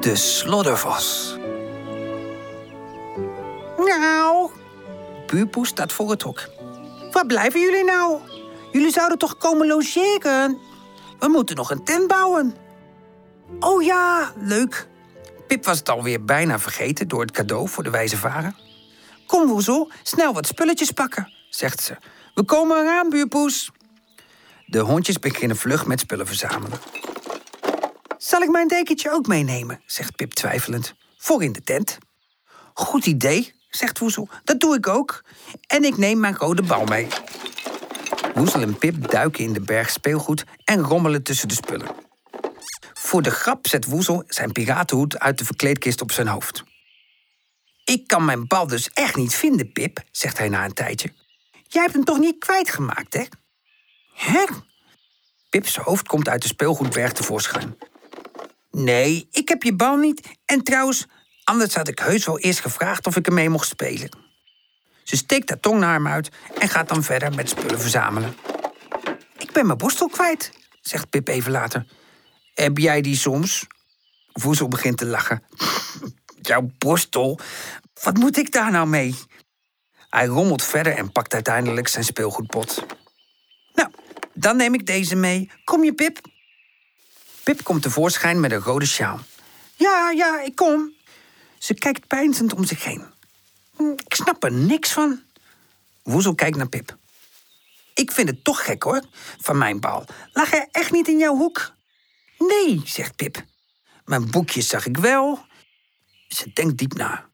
De sloddervos. Nou, Buurpoes staat voor het hok. Waar blijven jullie nou? Jullie zouden toch komen logeren? We moeten nog een tent bouwen. Oh ja, leuk. Pip was het alweer bijna vergeten door het cadeau voor de wijze varen. Kom, Woezel, snel wat spulletjes pakken, zegt ze. We komen eraan, buurpoes. De hondjes beginnen vlug met spullen verzamelen. Zal ik mijn dekentje ook meenemen, zegt Pip twijfelend. Voor in de tent. Goed idee, zegt Woezel. Dat doe ik ook. En ik neem mijn rode bal mee. Woezel en Pip duiken in de berg speelgoed en rommelen tussen de spullen. Voor de grap zet Woezel zijn piratenhoed uit de verkleedkist op zijn hoofd. Ik kan mijn bal dus echt niet vinden, Pip, zegt hij na een tijdje. Jij hebt hem toch niet kwijtgemaakt, hè? Hè? Pips hoofd komt uit de speelgoedberg tevoorschijn. Nee, ik heb je bal niet. En trouwens, anders had ik heus wel eerst gevraagd of ik ermee mocht spelen. Ze steekt haar tong naar hem uit en gaat dan verder met spullen verzamelen. Ik ben mijn borstel kwijt, zegt Pip even later. Heb jij die soms? Woezel begint te lachen. Jouw borstel? Wat moet ik daar nou mee? Hij rommelt verder en pakt uiteindelijk zijn speelgoedpot. Nou, dan neem ik deze mee. Kom je, Pip? Pip komt tevoorschijn met een rode sjaal. Ja, ja, ik kom. Ze kijkt peinzend om zich heen. Hm, Ik snap er niks van. Woezel kijkt naar Pip. Ik vind het toch gek, hoor, van mijn bal. Lag hij echt niet in jouw hoek? Nee, zegt Pip. Mijn boekjes zag ik wel. Ze denkt diep na.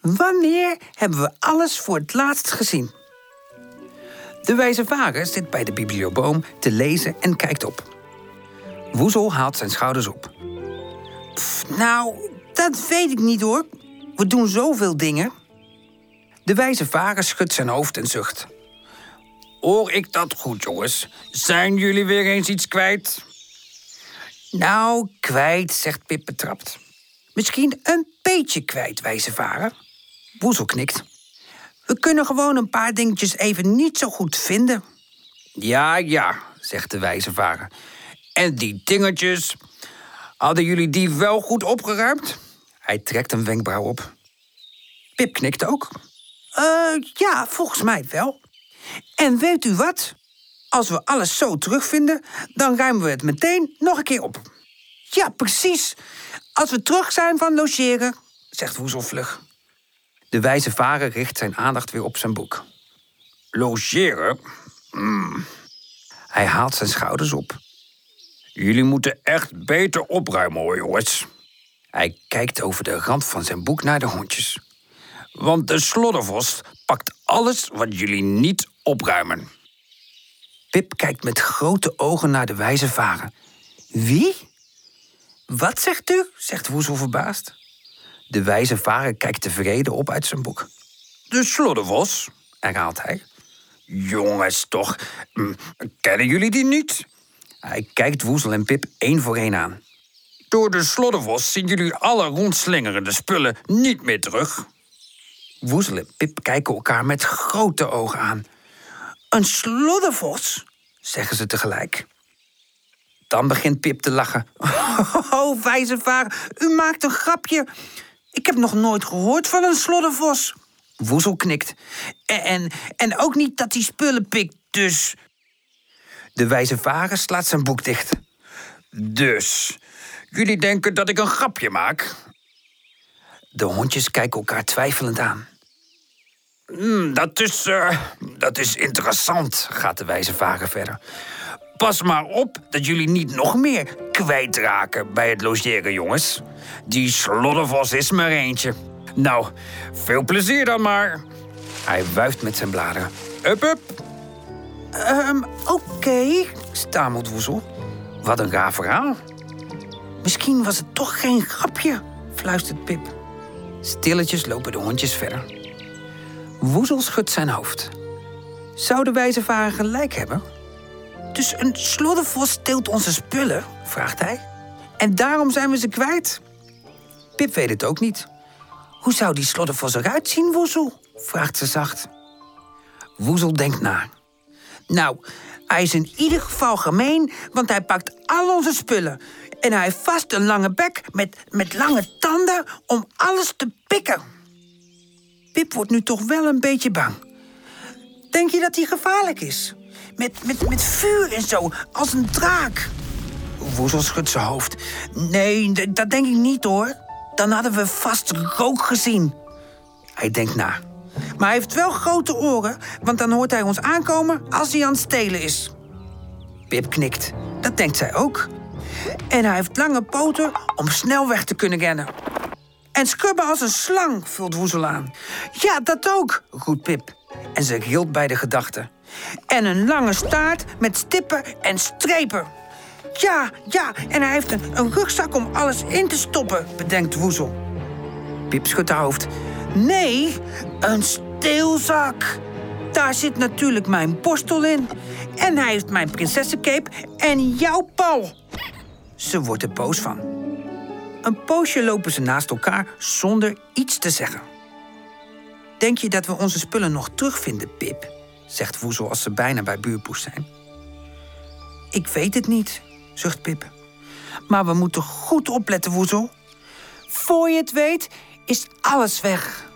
Wanneer hebben we alles voor het laatst gezien? De wijze vader zit bij de biblioboom te lezen en kijkt op. Woezel haalt zijn schouders op. Nou, dat weet ik niet hoor. We doen zoveel dingen. De wijze vader schudt zijn hoofd en zucht. Hoor ik dat goed, jongens? Zijn jullie weer eens iets kwijt? Nou, kwijt, zegt Pip betrapt. Misschien een beetje kwijt, wijze vader. Woezel knikt. We kunnen gewoon een paar dingetjes even niet zo goed vinden. Ja, ja, zegt de wijze vader. En die dingetjes, hadden jullie die wel goed opgeruimd? Hij trekt een wenkbrauw op. Pip knikt ook. Eh, ja, volgens mij wel. En weet u wat? Als we alles zo terugvinden, dan ruimen we het meteen nog een keer op. Ja, precies. Als we terug zijn van logeren, zegt Woezel vlug. De wijze vader richt zijn aandacht weer op zijn boek. Logeren? Hmm. Hij haalt zijn schouders op. Jullie moeten echt beter opruimen hoor, jongens. Hij kijkt over de rand van zijn boek naar de hondjes. Want de sloddervos pakt alles wat jullie niet opruimen. Pip kijkt met grote ogen naar de wijze vader. Wie? Wat zegt u? zegt Woezel verbaasd. De wijze vader kijkt tevreden op uit zijn boek. De sloddervos, herhaalt hij. Jongens, toch, hm, kennen jullie die niet? Hij kijkt Woezel en Pip één voor één aan. Door de sloddervos zien jullie alle rondslingerende spullen niet meer terug. Woezel en Pip kijken elkaar met grote ogen aan. Een sloddervos, zeggen ze tegelijk. Dan begint Pip te lachen. Oh, wijze vader, u maakt een grapje. Ik heb nog nooit gehoord van een sloddervos. Woezel knikt. En, en, ook niet dat hij spullen pikt, dus... De wijze vader slaat zijn boek dicht. Dus, jullie denken dat ik een grapje maak? De hondjes kijken elkaar twijfelend aan. "Hmm, dat, is, eh, dat is interessant, gaat de wijze vader verder. Pas maar op dat jullie niet nog meer kwijtraken bij het logeren, jongens. Die sloddervos is maar eentje. Nou, veel plezier dan maar. Hij wuift met zijn bladeren. Up, up. Ehm, oké, stamelt Woezel. Wat een raar verhaal. Misschien was het toch geen grapje, fluistert Pip. Stilletjes lopen de hondjes verder. Woezel schudt zijn hoofd. Zou de wijze vader gelijk hebben? Dus een sloddervos steelt onze spullen? vraagt hij. En daarom zijn we ze kwijt? Pip weet het ook niet. Hoe zou die sloddervos eruit zien, Woezel? vraagt ze zacht. Woezel denkt na. Nou, hij is in ieder geval gemeen, want hij pakt al onze spullen. En hij heeft vast een lange bek met, met lange tanden om alles te pikken. Pip wordt nu toch wel een beetje bang. Denk je dat hij gevaarlijk is? Met, met, met vuur en zo, als een draak. Woezel schudt zijn hoofd. Nee, dat denk ik niet hoor. Dan hadden we vast rook gezien. Hij denkt na. Maar hij heeft wel grote oren, want dan hoort hij ons aankomen als hij aan het stelen is. Pip knikt. Dat denkt zij ook. En hij heeft lange poten om snel weg te kunnen rennen. En scrubben als een slang, vult Woezel aan. Ja, dat ook, roept Pip. En ze rilt bij de gedachte. En een lange staart met stippen en strepen. Ja, ja, en hij heeft een, een rugzak om alles in te stoppen, bedenkt Woezel. Pip schudt haar hoofd. Nee, een steelzak. Daar zit natuurlijk mijn borstel in. En hij heeft mijn prinsessencape en jouw pal. Ze wordt er boos van. Een poosje lopen ze naast elkaar zonder iets te zeggen. Denk je dat we onze spullen nog terugvinden, Pip? zegt Woezel als ze bijna bij buurpoes zijn. Ik weet het niet, zucht Pip. Maar we moeten goed opletten, Woezel. Voor je het weet, is alles weg.